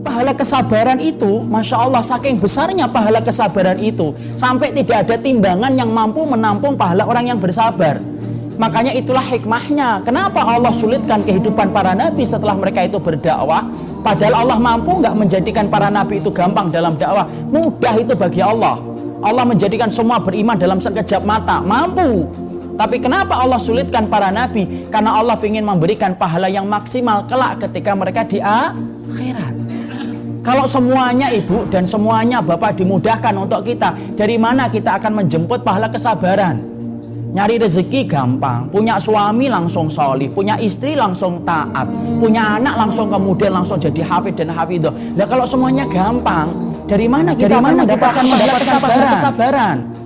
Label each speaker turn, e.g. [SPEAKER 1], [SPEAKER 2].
[SPEAKER 1] pahala kesabaran itu, masya Allah, saking besarnya pahala kesabaran itu, sampai tidak ada timbangan yang mampu menampung pahala orang yang bersabar. Makanya itulah hikmahnya. Kenapa Allah sulitkan kehidupan para nabi setelah mereka itu berdakwah? Padahal Allah mampu nggak menjadikan para nabi itu gampang dalam dakwah. Mudah itu bagi Allah. Allah menjadikan semua beriman dalam sekejap mata. Mampu. Tapi kenapa Allah sulitkan para nabi? Karena Allah ingin memberikan pahala yang maksimal kelak ketika mereka di akhirat. Kalau semuanya ibu dan semuanya bapak dimudahkan untuk kita, dari mana kita akan menjemput pahala kesabaran? Nyari rezeki gampang, punya suami langsung solih, punya istri langsung taat, punya anak langsung kemudian langsung jadi hafid dan hafidah. Nah kalau semuanya gampang, dari mana kita, dari mana kita akan mendapatkan kesabaran? kesabaran?